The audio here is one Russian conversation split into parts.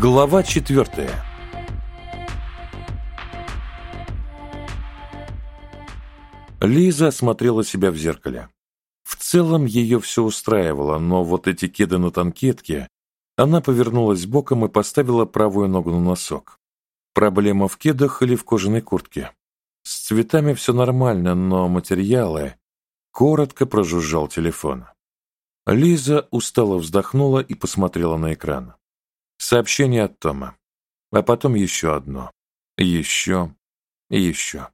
Глава четвертая. Лиза осмотрела себя в зеркале. В целом ее все устраивало, но вот эти кеды на танкетке... Она повернулась боком и поставила правую ногу на носок. Проблема в кедах или в кожаной куртке? С цветами все нормально, но материалы... Коротко прожужжал телефон. Лиза устало вздохнула и посмотрела на экран. Сообщение от Тома. А потом еще одно. Еще. Еще.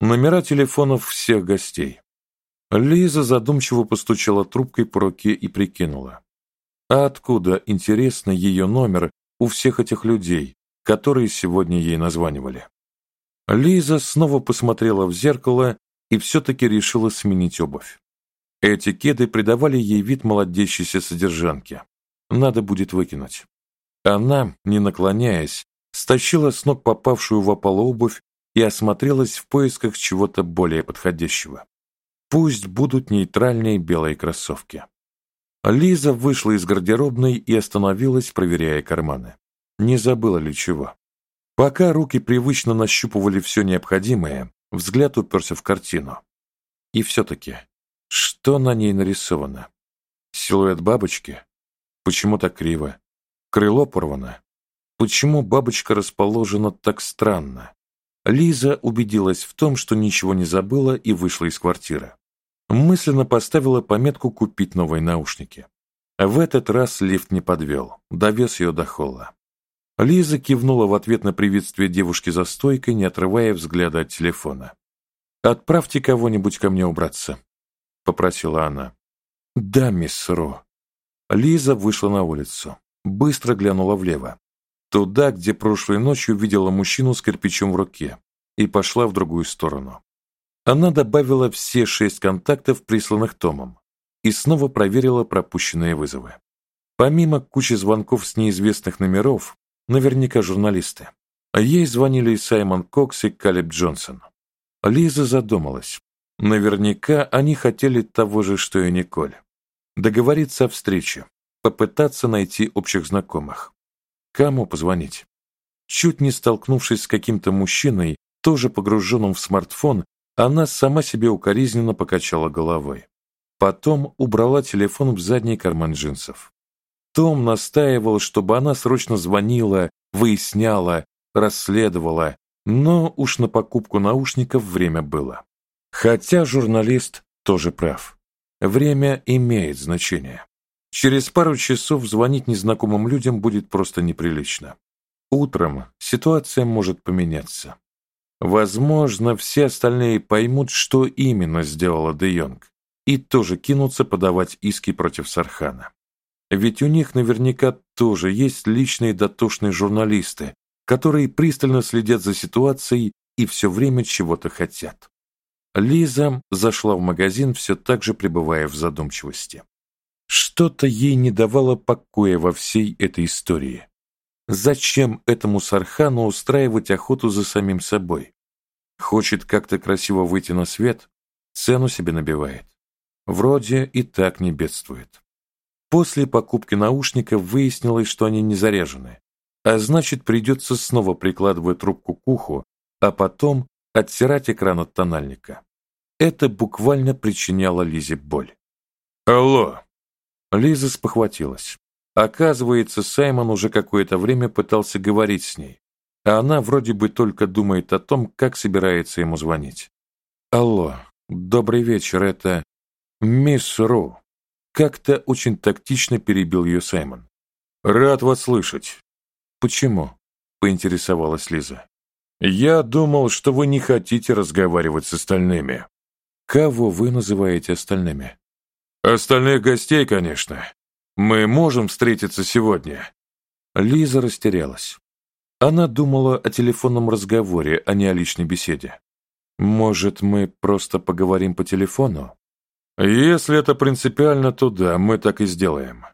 Номера телефонов всех гостей. Лиза задумчиво постучала трубкой по руке и прикинула. А откуда, интересно, ее номер у всех этих людей, которые сегодня ей названивали? Лиза снова посмотрела в зеркало и все-таки решила сменить обувь. Эти кеды придавали ей вид молодящейся содержанки. Надо будет выкинуть. Она, не наклоняясь, стащила с ног попавшую в опал обувь и осмотрелась в поисках чего-то более подходящего. Пусть будут нейтральные белые кроссовки. Лиза вышла из гардеробной и остановилась, проверяя карманы. Не забыла ли чего. Пока руки привычно нащупывали все необходимое, взгляд уперся в картину. И все-таки, что на ней нарисовано? Силуэт бабочки? Почему так криво? Крыло порвано? Почему бабочка расположена так странно? Лиза убедилась в том, что ничего не забыла и вышла из квартиры. Мысленно поставила пометку «Купить новые наушники». В этот раз лифт не подвел, довез ее до холла. Лиза кивнула в ответ на приветствие девушки за стойкой, не отрывая взгляда от телефона. «Отправьте кого-нибудь ко мне убраться», — попросила она. «Да, мисс Ро». Лиза вышла на улицу, быстро глянула влево, туда, где прошлой ночью видела мужчину с кирпичом в руке, и пошла в другую сторону. Она добавила все шесть контактов, присланных Томом, и снова проверила пропущенные вызовы. Помимо кучи звонков с неизвестных номеров, Наверняка журналисты. А ей звонили и Саймон Кокс, и Калеб Джонсон. Лиза задумалась. Наверняка они хотели того же, что и Николь. Договориться о встрече, попытаться найти общих знакомых. Кому позвонить? Чуть не столкнувшись с каким-то мужчиной, тоже погруженным в смартфон, она сама себе укоризненно покачала головой. Потом убрала телефон в задний карман джинсов. Том настаивал, чтобы она срочно звонила, выясняла, расследовала, но уж на покупку наушников время было. Хотя журналист тоже прав. Время имеет значение. Через пару часов звонить незнакомым людям будет просто неприлично. Утром ситуация может поменяться. Возможно, все остальные поймут, что именно сделала Де Йонг, и тоже кинутся подавать иски против Сархана. Ведь у них наверняка тоже есть личные дотошные журналисты, которые пристально следят за ситуацией и все время чего-то хотят. Лиза зашла в магазин, все так же пребывая в задумчивости. Что-то ей не давало покоя во всей этой истории. Зачем этому Сархану устраивать охоту за самим собой? Хочет как-то красиво выйти на свет, цену себе набивает. Вроде и так не бедствует. После покупки наушников выяснилось, что они не заряжены, а значит придется снова прикладывать трубку к уху, а потом оттирать экран от тональника. Это буквально причиняло Лизе боль. «Алло!» Лиза спохватилась. Оказывается, Саймон уже какое-то время пытался говорить с ней, а она вроде бы только думает о том, как собирается ему звонить. «Алло, добрый вечер, это мисс Ру. Как-то очень тактично перебил ее Саймон. «Рад вас слышать». «Почему?» – поинтересовалась Лиза. «Я думал, что вы не хотите разговаривать с остальными». «Кого вы называете остальными?» «Остальных гостей, конечно. Мы можем встретиться сегодня». Лиза растерялась. Она думала о телефонном разговоре, а не о личной беседе. «Может, мы просто поговорим по телефону?» Если это принципиально, то да, мы так и сделаем.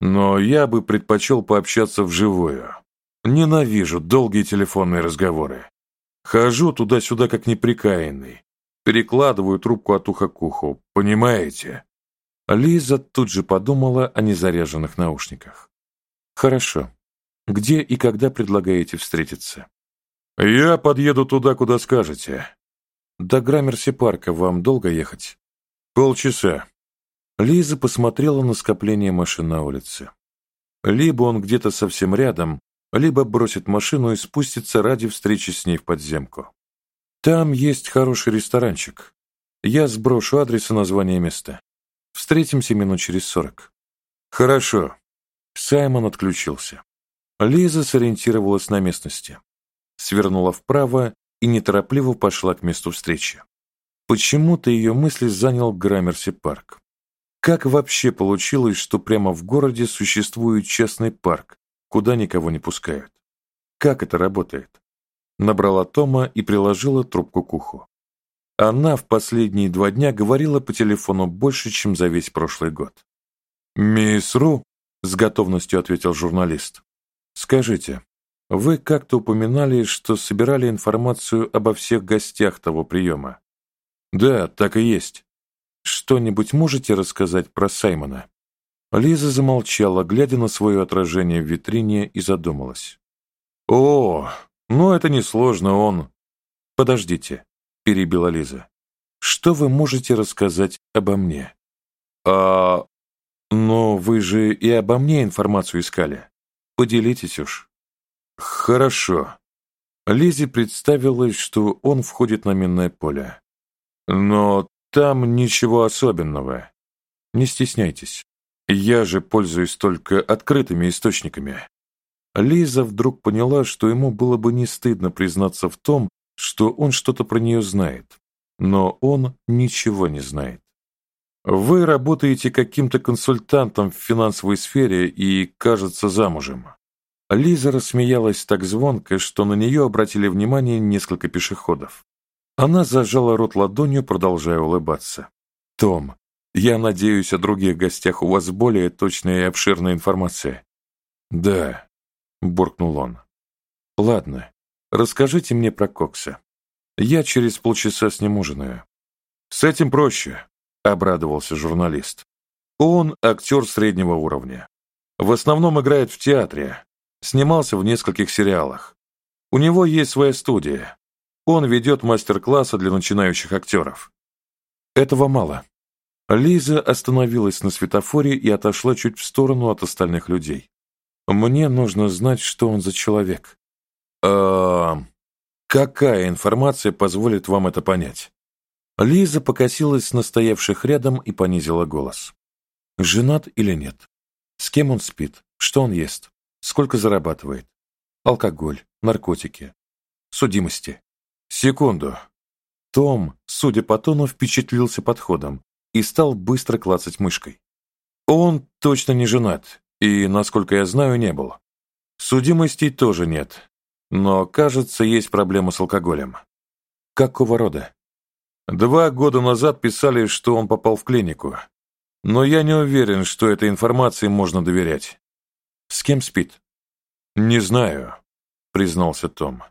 Но я бы предпочел пообщаться вживую. Ненавижу долгие телефонные разговоры. Хожу туда-сюда как неприкаянный. Перекладываю трубку от уха к уху, понимаете? Лиза тут же подумала о незаряженных наушниках. Хорошо. Где и когда предлагаете встретиться? Я подъеду туда, куда скажете. До Граммерси парка вам долго ехать? Полчаса. Лиза посмотрела на скопление машин на улице. Либо он где-то совсем рядом, либо бросит машину и спустится ради встречи с ней в подземку. Там есть хороший ресторанчик. Я сброшу адрес и название места. Встретимся минут через сорок. Хорошо. Саймон отключился. Лиза сориентировалась на местности. Свернула вправо и неторопливо пошла к месту встречи. Почему-то ее мысли занял Граммерси парк. Как вообще получилось, что прямо в городе существует частный парк, куда никого не пускают? Как это работает? Набрала Тома и приложила трубку к уху. Она в последние два дня говорила по телефону больше, чем за весь прошлый год. «Мисс Ру», — с готовностью ответил журналист, — «скажите, вы как-то упоминали, что собирали информацию обо всех гостях того приема?» «Да, так и есть. Что-нибудь можете рассказать про Саймона?» Лиза замолчала, глядя на свое отражение в витрине, и задумалась. «О, ну это несложно, он...» «Подождите, — перебила Лиза. «Что вы можете рассказать обо мне?» «А... но вы же и обо мне информацию искали. Поделитесь уж». «Хорошо». Лизе представилось, что он входит на минное поле. «Но там ничего особенного. Не стесняйтесь. Я же пользуюсь только открытыми источниками». Лиза вдруг поняла, что ему было бы не стыдно признаться в том, что он что-то про нее знает, но он ничего не знает. Вы работаете каким-то консультантом в финансовой сфере и, кажется, замужем. Лиза рассмеялась так звонко, что на нее обратили внимание несколько пешеходов. Она зажала рот ладонью, продолжая улыбаться. «Том, я надеюсь, о других гостях у вас более точная и обширная информация». «Да», — буркнул он. «Ладно, Расскажите мне про Кокса. Я через полчаса с ним ужинаю. С этим проще, обрадовался журналист. Он актер среднего уровня. В основном играет в театре. Снимался в нескольких сериалах. У него есть своя студия. Он ведет мастер-классы для начинающих актеров. Этого мало. Лиза остановилась на светофоре и отошла чуть в сторону от остальных людей. Мне нужно знать, что он за человек. «Э, какая информация позволит вам это понять?» Лиза покосилась на стоявших рядом и понизила голос. «Женат или нет? С кем он спит? Что он ест? Сколько зарабатывает? Алкоголь, наркотики, судимости. Секунду». Том, судя по тону, впечатлился подходом и стал быстро клацать мышкой. Он точно не женат, и, насколько я знаю, не был. Судимостей тоже нет, но, кажется, есть проблема с алкоголем. Какого рода? Два года назад писали, что он попал в клинику. Но я не уверен, что этой информации можно доверять. С кем спит? Не знаю, признался Том.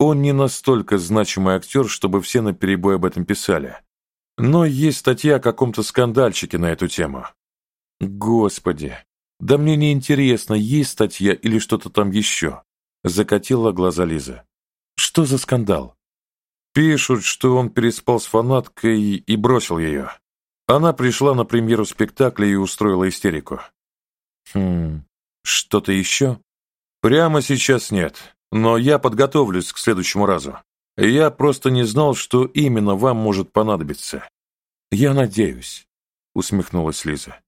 Он не настолько значимый актер, чтобы все наперебой об этом писали. Но есть статья о каком-то скандальчике на эту тему. Господи, да мне не интересно, есть статья или что-то там еще. Закатила глаза Лиза. Что за скандал? Пишут, что он переспал с фанаткой и бросил ее. Она пришла на премьеру спектакля и устроила истерику. Хм, что-то еще? Прямо сейчас нет, но я подготовлюсь к следующему разу. Я просто не знал, что именно вам может понадобиться. Я надеюсь, усмехнулась Лиза.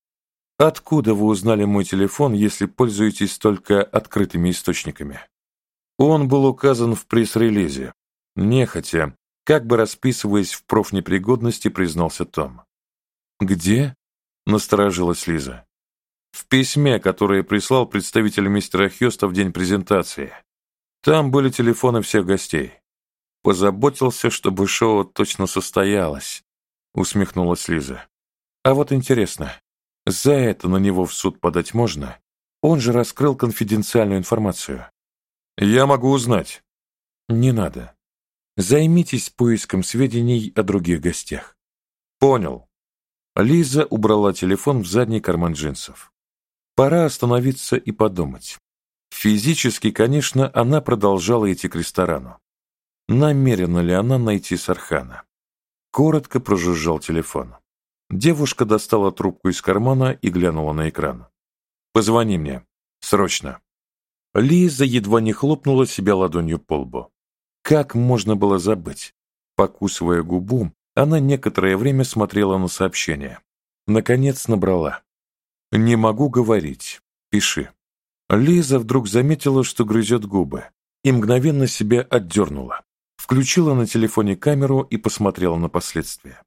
Откуда вы узнали мой телефон, если пользуетесь только открытыми источниками? Он был указан в пресс-релизе. Нехотя, как бы расписываясь в профнепригодности, признался Том. «Где?» — насторожилась Лиза. «В письме, которое прислал представитель мистера Хьюста в день презентации. Там были телефоны всех гостей. Позаботился, чтобы шоу точно состоялось», — усмехнулась Лиза. «А вот интересно, за это на него в суд подать можно? Он же раскрыл конфиденциальную информацию». Я могу узнать. Не надо. Займитесь поиском сведений о других гостях. Понял. Лиза убрала телефон в задний карман джинсов. Пора остановиться и подумать. Физически, конечно, она продолжала идти к ресторану. Намерена ли она найти Сархана? Коротко прожужжал телефон. Девушка достала трубку из кармана и глянула на экран. «Позвони мне. Срочно». Лиза едва не хлопнула себя ладонью по лбу. Как можно было забыть? Покусывая губу, она некоторое время смотрела на сообщение. Наконец набрала. «Не могу говорить. Пиши». Лиза вдруг заметила, что грызет губы, и мгновенно себя отдернула. Включила на телефоне камеру и посмотрела на последствия.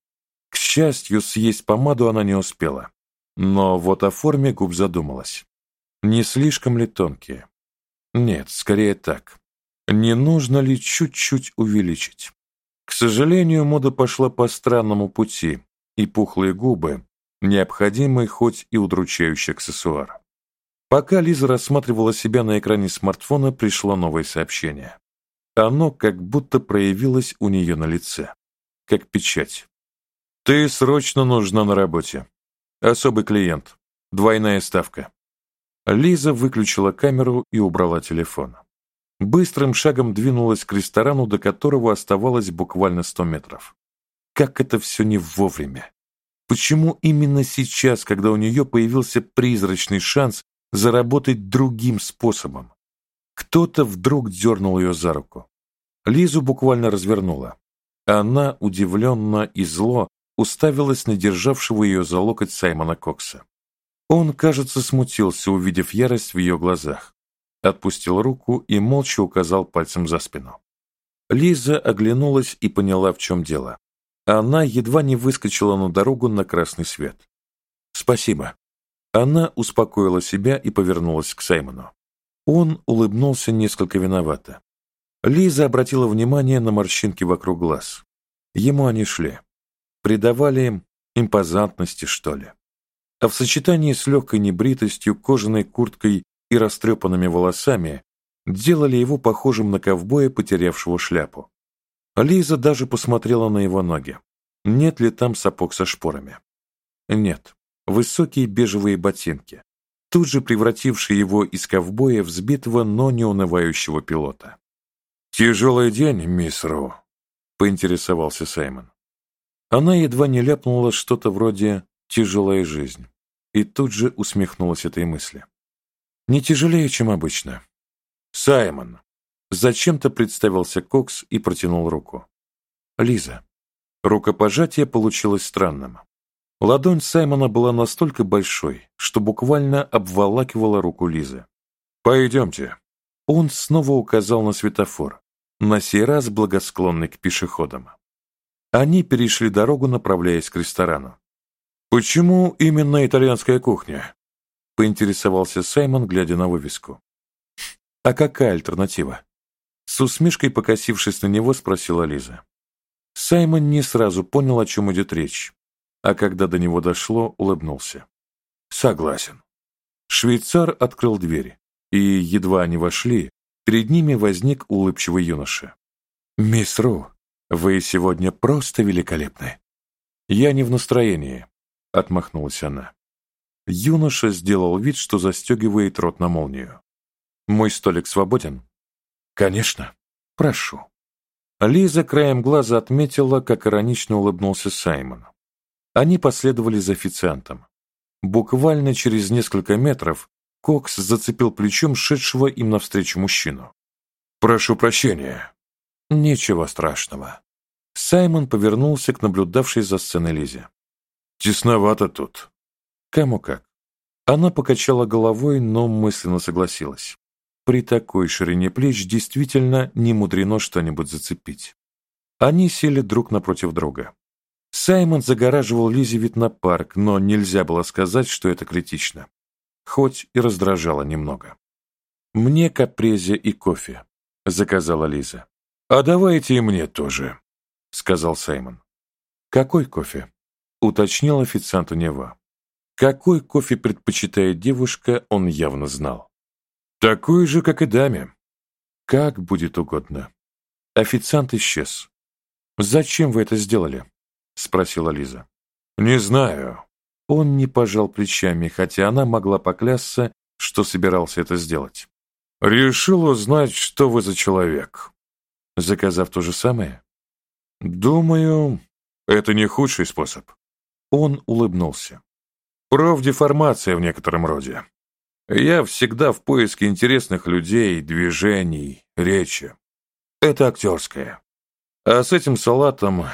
К счастью, съесть помаду она не успела. Но вот о форме губ задумалась. Не слишком ли тонкие? Нет, скорее так. Не нужно ли чуть-чуть увеличить? К сожалению, мода пошла по странному пути, и пухлые губы – необходимый, хоть и удручающий аксессуар. Пока Лиза рассматривала себя на экране смартфона, пришло новое сообщение. Оно как будто проявилось у нее на лице, как печать. «Ты срочно нужна на работе. Особый клиент. Двойная ставка». Лиза выключила камеру и убрала телефон. Быстрым шагом двинулась к ресторану, до которого оставалось буквально сто метров. Как это все не вовремя. Почему именно сейчас, когда у нее появился призрачный шанс заработать другим способом. Кто-то вдруг дернул ее за руку. Лизу буквально развернула. Она, удивленно и зло, уставилась на державшего ее за локоть Саймона Кокса. Он, кажется, смутился, увидев ярость в ее глазах. Отпустил руку и молча указал пальцем за спину. Лиза оглянулась и поняла, в чем дело. Она едва не выскочила на дорогу на красный свет. «Спасибо», она успокоила себя и повернулась к Саймону. Он улыбнулся несколько виновато. Лиза обратила внимание на морщинки вокруг глаз. Ему они шли. Придавали им импозантности, что ли. А в сочетании с легкой небритостью, кожаной курткой и растрепанными волосами делали его похожим на ковбоя, потерявшего шляпу. Лиза даже посмотрела на его ноги. Нет ли там сапог со шпорами? Нет высокие бежевые ботинки, тут же превратившие его из ковбоя в сбитого, но не унывающего пилота. «Тяжелый день, мисс Роу», — поинтересовался Саймон. Она едва не ляпнула что-то вроде «тяжелая жизнь» и тут же усмехнулась этой мысли. «Не тяжелее, чем обычно». «Саймон!» Зачем-то представился Кокс и протянул руку. «Лиза». Рукопожатие получилось странным. Ладонь Саймона была настолько большой, что буквально обволакивала руку Лизы. «Пойдемте». Он снова указал на светофор, на сей раз благосклонный к пешеходам. Они перешли дорогу, направляясь к ресторану. «Почему именно итальянская кухня?» — поинтересовался Саймон, глядя на вывеску. «А какая альтернатива?» С усмешкой покосившись на него, спросила Лиза. Саймон не сразу понял, о чем идет речь, а когда до него дошло, улыбнулся. «Согласен». Швейцар открыл дверь, и, едва они вошли, перед ними возник улыбчивый юноша. «Мисс Ру, вы сегодня просто великолепны». «Я не в настроении», — отмахнулась она. Юноша сделал вид, что застегивает рот на молнию. «Мой столик свободен?» «Конечно. Прошу». Лиза краем глаза отметила, как иронично улыбнулся Саймон. Они последовали за официантом. Буквально через несколько метров Кокс зацепил плечом шедшего им навстречу мужчину. «Прошу прощения». «Ничего страшного». Саймон повернулся к наблюдавшей за сценой Лизе. «Тесновато тут». «Кому как». Она покачала головой, но мысленно согласилась. При такой ширине плеч действительно не мудрено что-нибудь зацепить. Они сели друг напротив друга. Саймон загораживал Лизе вид на парк, но нельзя было сказать, что это критично. Хоть и раздражало немного. «Мне капрезе и кофе», — заказала Лиза. «А давайте и мне тоже», — сказал Саймон. «Какой кофе?» — уточнил официант у него. Какой кофе предпочитает девушка, он явно знал. «Такой же, как и даме». «Как будет угодно». Официант исчез. «Зачем вы это сделали?» — спросила Лиза. «Не знаю». Он не пожал плечами, хотя она могла поклясться, что собирался это сделать. Решил узнать, что вы за человек. Заказав то же самое? Думаю, это не худший способ. Он улыбнулся. Профдеформация в некотором роде. Я всегда в поиске интересных людей, движений, речи. Это актерское. А с этим салатом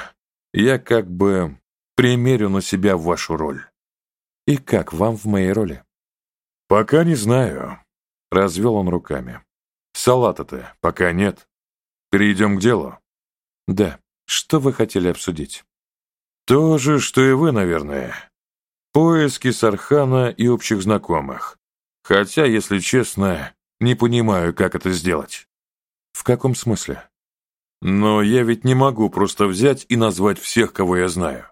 я как бы примерю на себя вашу роль. И как вам в моей роли? Пока не знаю. Развел он руками. Салата-то пока нет. Перейдем к делу. Да. Что вы хотели обсудить? То же, что и вы, наверное. Поиски Сархана и общих знакомых. Хотя, если честно, не понимаю, как это сделать. В каком смысле? Но я ведь не могу просто взять и назвать всех, кого я знаю.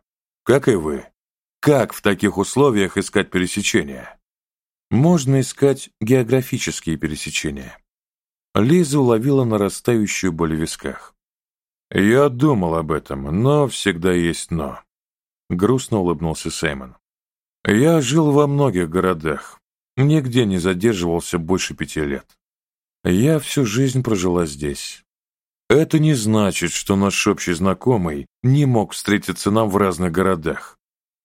Как и вы. Как в таких условиях искать пересечения? Можно искать географические пересечения. Лиза уловила нарастающую боль в висках. «Я думал об этом, но всегда есть «но». Грустно улыбнулся Сеймон. «Я жил во многих городах, нигде не задерживался больше пяти лет. Я всю жизнь прожила здесь. Это не значит, что наш общий знакомый не мог встретиться нам в разных городах»,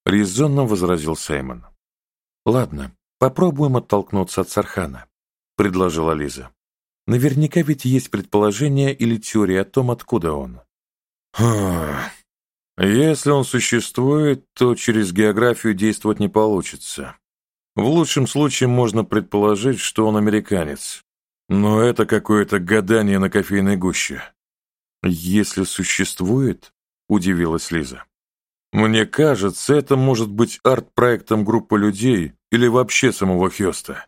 резонно возразил Сеймон. «Ладно, попробуем оттолкнуться от Сархана», предложила Лиза. Наверняка ведь есть предположение или теория о том, откуда он. Если он существует, то через географию действовать не получится. В лучшем случае можно предположить, что он американец. Но это какое-то гадание на кофейной гуще. Если существует, удивилась Лиза. Мне кажется, это может быть арт-проектом группы людей или вообще самого Хёста.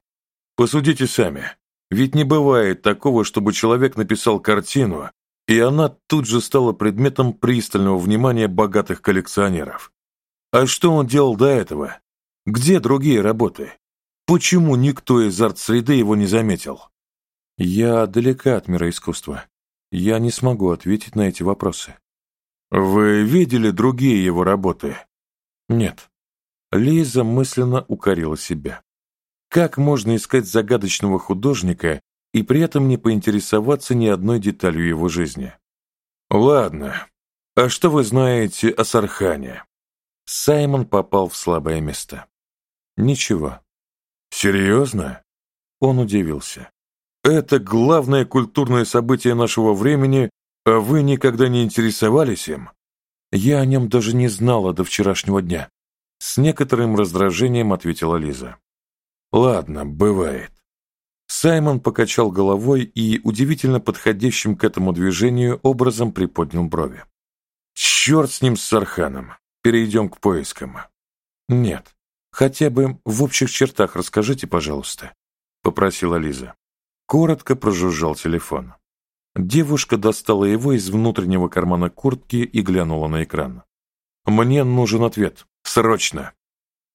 Посудите сами. Ведь не бывает такого, чтобы человек написал картину, и она тут же стала предметом пристального внимания богатых коллекционеров. А что он делал до этого? Где другие работы? Почему никто из арт-среды его не заметил? Я далека от мира искусства. Я не смогу ответить на эти вопросы. Вы видели другие его работы? Нет. Лиза мысленно укорила себя. Как можно искать загадочного художника и при этом не поинтересоваться ни одной деталью его жизни? Ладно, а что вы знаете о Сархане? Саймон попал в слабое место. Ничего. Серьезно? Он удивился. Это главное культурное событие нашего времени, а вы никогда не интересовались им? Я о нем даже не знала до вчерашнего дня. С некоторым раздражением ответила Лиза. Ладно, бывает. Саймон покачал головой и удивительно подходящим к этому движению образом приподнял брови. Черт с ним с Сарханом. Перейдем к поискам. Нет. Хотя бы в общих чертах расскажите, пожалуйста, попросила Лиза. Коротко прожужжал телефон. Девушка достала его из внутреннего кармана куртки и глянула на экран. «Мне нужен ответ. Срочно!»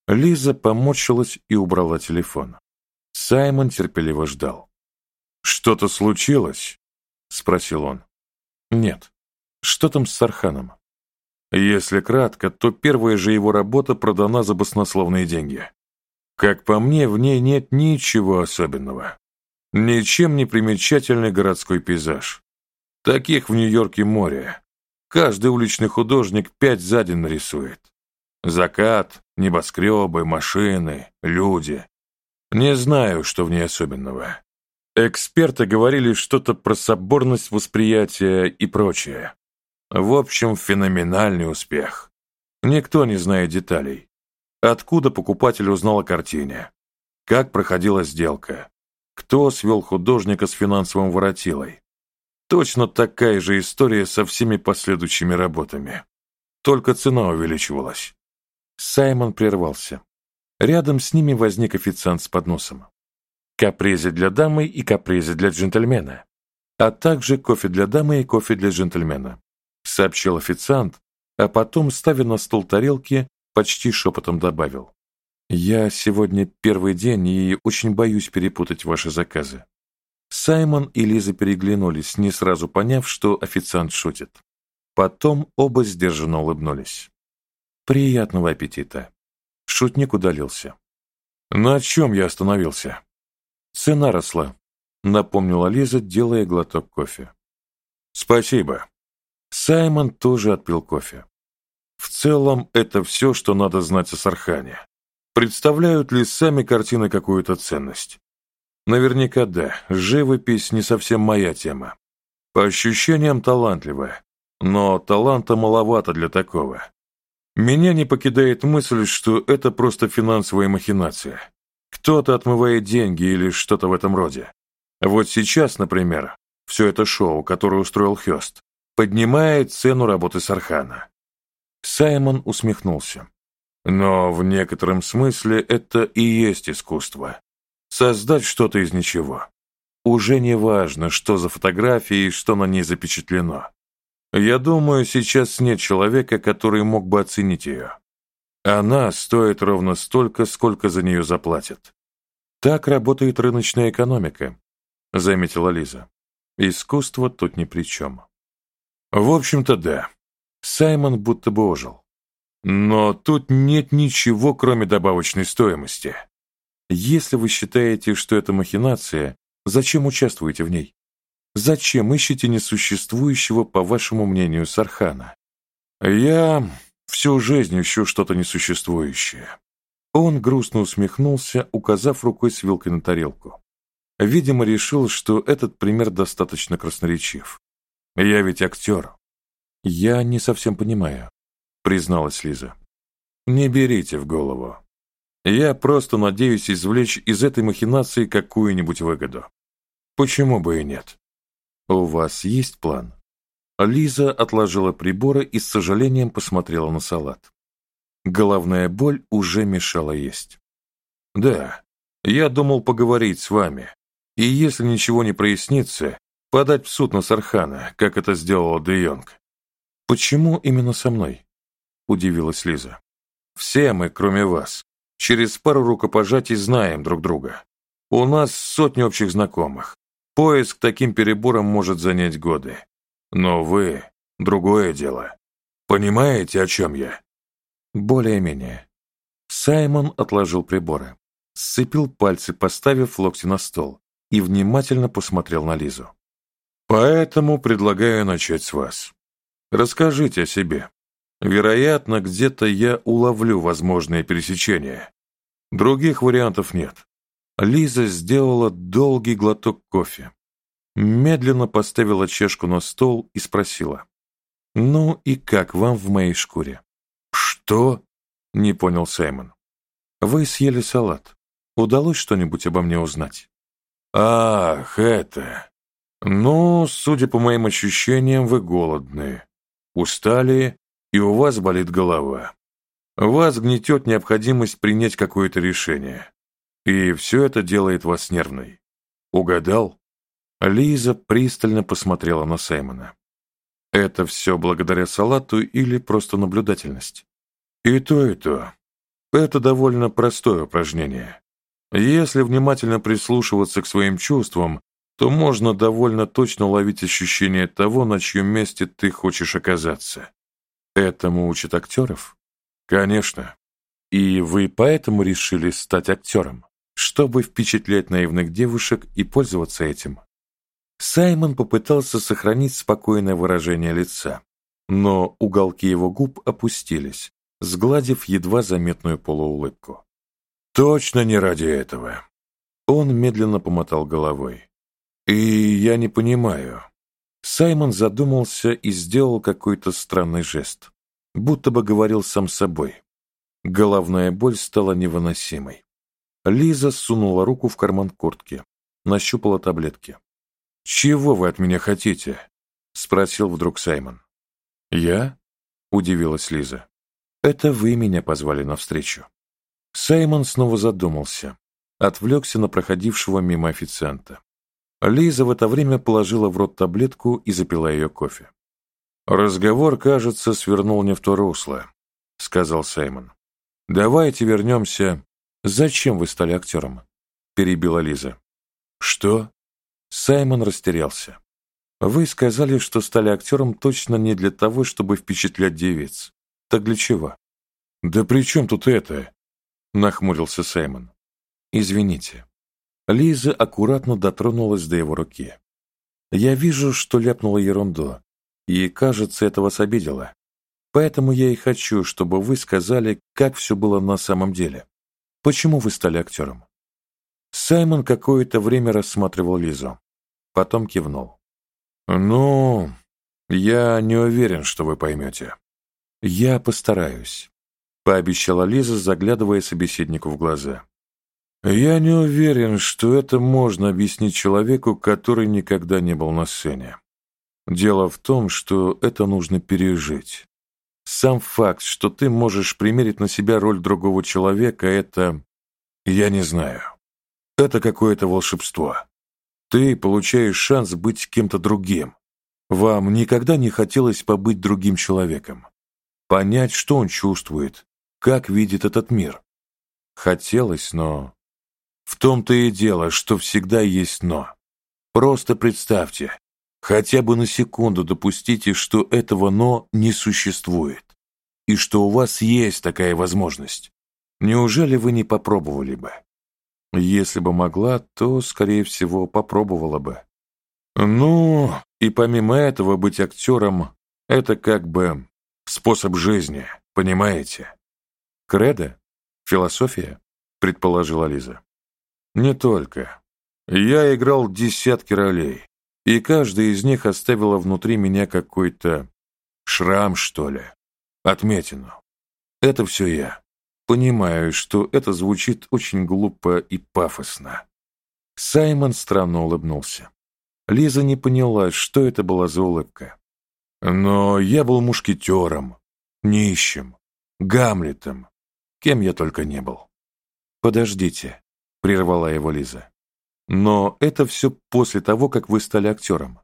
Лиза поморщилась и убрала телефон. Саймон терпеливо ждал. «Что-то случилось?» — спросил он. «Нет. Что там с Сарханом?» Если кратко, то первая же его работа продана за баснословные деньги. Как по мне, в ней нет ничего особенного. Ничем не примечательный городской пейзаж. Таких в Нью-Йорке море. Каждый уличный художник пять за день нарисует. Закат, небоскребы, машины, люди. Не знаю, что в ней особенного. Эксперты говорили что-то про соборность восприятия и прочее. В общем, феноменальный успех. Никто не знает деталей. Откуда покупатель узнал о картине? Как проходила сделка? Кто свел художника с финансовым воротилой? Точно такая же история со всеми последующими работами. Только цена увеличивалась. Саймон прервался. Рядом с ними возник официант с подносом. Капризы для дамы и капризы для джентльмена, а также кофе для дамы и кофе для джентльмена, сообщил официант, а потом, ставя на стол тарелки, почти шепотом добавил. «Я сегодня первый день и очень боюсь перепутать ваши заказы». Саймон и Лиза переглянулись, не сразу поняв, что официант шутит. Потом оба сдержанно улыбнулись. Приятного аппетита. Шутник удалился. На чем я остановился? Цена росла. напомнила Лиза, делая глоток кофе. Спасибо. Саймон тоже отпил кофе. В целом, это все, что надо знать о Сархане. Представляют ли сами картины какую-то ценность? Наверняка да, живопись не совсем моя тема. По ощущениям талантливая, но таланта маловато для такого. Меня не покидает мысль, что это просто финансовая махинация. Кто-то отмывает деньги или что-то в этом роде. Вот сейчас, например, все это шоу, которое устроил Хёст, поднимает цену работы Сархана. Саймон усмехнулся. Но в некотором смысле это и есть искусство. Создать что-то из ничего. Уже не важно, что за фотография и что на ней запечатлено. Я думаю, сейчас нет человека, который мог бы оценить ее. Она стоит ровно столько, сколько за нее заплатят. Так работает рыночная экономика, заметила Лиза. Искусство тут ни при чем. В общем-то, да. Саймон будто бы ожил. Но тут нет ничего, кроме добавочной стоимости. Если вы считаете, что это махинация, зачем участвуете в ней? Зачем ищете несуществующего, по вашему мнению, Сархана? Я всю жизнь ищу что-то несуществующее. Он грустно усмехнулся, указав рукой с вилкой на тарелку. Видимо, решил, что этот пример достаточно красноречив. Я ведь актер. Я не совсем понимаю, призналась Лиза. Не берите в голову. Я просто надеюсь извлечь из этой махинации какую-нибудь выгоду. Почему бы и нет? У вас есть план? Лиза отложила приборы и с сожалением посмотрела на салат. Головная боль уже мешала есть. Да, я думал поговорить с вами, и если ничего не прояснится, подать в суд на Сархана, как это сделала Де. «Почему именно со мной?» – удивилась Лиза. «Все мы, кроме вас, через пару рукопожатий знаем друг друга. У нас сотни общих знакомых. Поиск таким перебором может занять годы. Но вы – другое дело. Понимаете, о чем я?» «Более-менее». Саймон отложил приборы, сцепил пальцы, поставив локти на стол, и внимательно посмотрел на Лизу. «Поэтому предлагаю начать с вас. Расскажите о себе. Вероятно, где-то я уловлю возможные пересечения. Других вариантов нет». Лиза сделала долгий глоток кофе, медленно поставила чашку на стол и спросила. «Ну и как вам в моей шкуре?» «Что?» — не понял Саймон. «Вы съели салат. Удалось что-нибудь обо мне узнать?» «Ах, это... Ну, судя по моим ощущениям, вы голодные, устали, и у вас болит голова. Вас гнетет необходимость принять какое-то решение. И все это делает вас нервной. Угадал?» Лиза пристально посмотрела на Саймона. «Это все благодаря салату или просто наблюдательность?» «И то, и то. Это довольно простое упражнение. Если внимательно прислушиваться к своим чувствам, то можно довольно точно ловить ощущение того, на чьем месте ты хочешь оказаться. Этому учат актеров? Конечно. И вы поэтому решили стать актером, чтобы впечатлять наивных девушек и пользоваться этим? Саймон попытался сохранить спокойное выражение лица, но уголки его губ опустились, сгладив едва заметную полуулыбку. Точно не ради этого. Он медленно помотал головой. И я не понимаю. Саймон задумался и сделал какой-то странный жест, будто бы говорил сам с собой. Головная боль стала невыносимой. Лиза сунула руку в карман куртки, нащупала таблетки. «Чего вы от меня хотите?» — спросил вдруг Саймон. «Я?» — удивилась Лиза. «Это вы меня позвали навстречу». Саймон снова задумался, отвлекся на проходившего мимо официанта. Лиза в это время положила в рот таблетку и запила ее кофе. «Разговор, кажется, свернул не в то русло», — сказал Саймон. «Давайте вернемся. Зачем вы стали актером?» — перебила Лиза. «Что?» Саймон растерялся. «Вы сказали, что стали актером точно не для того, чтобы впечатлять девиц. Так для чего?» «Да при чем тут это?» — нахмурился Саймон. «Извините». Лиза аккуратно дотронулась до его руки. Я вижу, что ляпнула ерунду, и, кажется, это вас обидело. Поэтому я и хочу, чтобы вы сказали, как все было на самом деле. Почему вы стали актером?» Саймон какое-то время рассматривал Лизу. Потом кивнул. «Ну, я не уверен, что вы поймете». «Я постараюсь», — пообещала Лиза, заглядывая собеседнику в глаза. «Я не уверен, что это можно объяснить человеку, который никогда не был на сцене. Дело в том, что это нужно пережить. Сам факт, что ты можешь примерить на себя роль другого человека, это... Я не знаю. Это какое-то волшебство. Ты получаешь шанс быть кем-то другим. Вам никогда не хотелось побыть другим человеком? Понять, что он чувствует, как видит этот мир? Хотелось, но... В том-то и дело, что всегда есть «но». Просто представьте, Хотя бы на секунду допустите, что этого «но» не существует, и что у вас есть такая возможность. Неужели вы не попробовали бы? Если бы могла, то, скорее всего, попробовала бы. Ну, и помимо этого быть актером – это как бы способ жизни, понимаете? Кредо? Философия? Предположила Лиза. Не только. Я играл десятки ролей и каждая из них оставила внутри меня какой-то шрам, что ли, отметину. Это все я. Понимаю, что это звучит очень глупо и пафосно. Саймон странно улыбнулся. Лиза не поняла, что это была за улыбка. Но я был мушкетером, нищим, Гамлетом, кем я только не был. «Подождите», — прервала его Лиза. Но это все после того, как вы стали актером.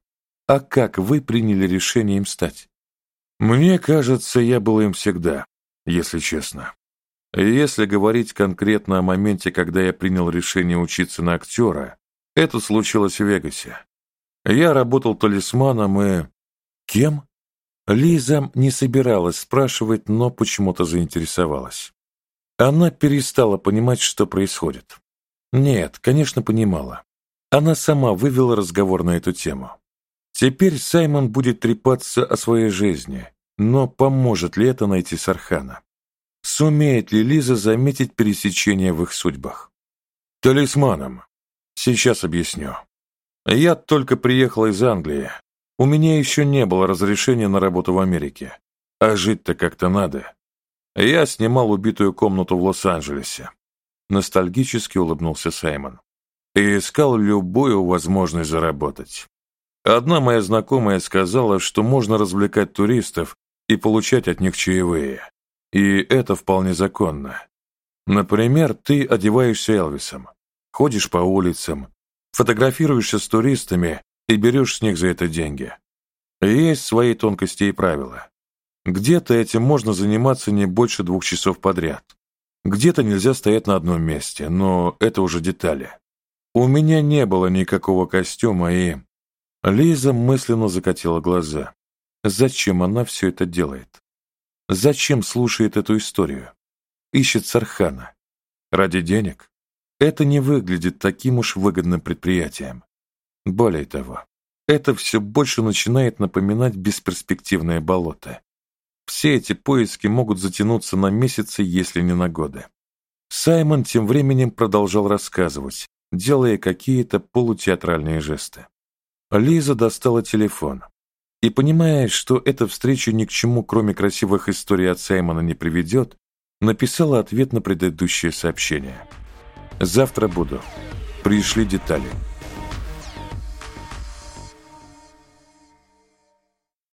А как вы приняли решение им стать? Мне кажется, я был им всегда, если честно. Если говорить конкретно о моменте, когда я принял решение учиться на актера, это случилось в Вегасе. Я работал талисманом и... Кем? Лиза не собиралась спрашивать, но почему-то заинтересовалась. Она перестала понимать, что происходит. Нет, конечно, понимала. Она сама вывела разговор на эту тему. Теперь Саймон будет трепаться о своей жизни, но поможет ли это найти Сархана? Сумеет ли Лиза заметить пересечение в их судьбах? Талисманом. Сейчас объясню. Я только приехал из Англии. У меня еще не было разрешения на работу в Америке. А жить-то как-то надо. Я снимал убитую комнату в Лос-Анджелесе. Ностальгически улыбнулся Саймон. И искал любую возможность заработать. Одна моя знакомая сказала, что можно развлекать туристов и получать от них чаевые. И это вполне законно. Например, ты одеваешься Элвисом, ходишь по улицам, фотографируешься с туристами и берешь с них за это деньги. Есть свои тонкости и правила. Где-то этим можно заниматься не больше двух часов подряд. Где-то нельзя стоять на одном месте, но это уже детали. У меня не было никакого костюма, и... Лиза мысленно закатила глаза. Зачем она все это делает? Зачем слушает эту историю? Ищет Сархана. Ради денег? Это не выглядит таким уж выгодным предприятием. Более того, это все больше начинает напоминать бесперспективное болото. Все эти поиски могут затянуться на месяцы, если не на годы. Саймон тем временем продолжал рассказывать, делая какие-то полутеатральные жесты. Лиза достала телефон и, понимая, что эта встреча ни к чему, кроме красивых историй от Саймона, не приведет, написала ответ на предыдущее сообщение. «Завтра буду. Пришли детали».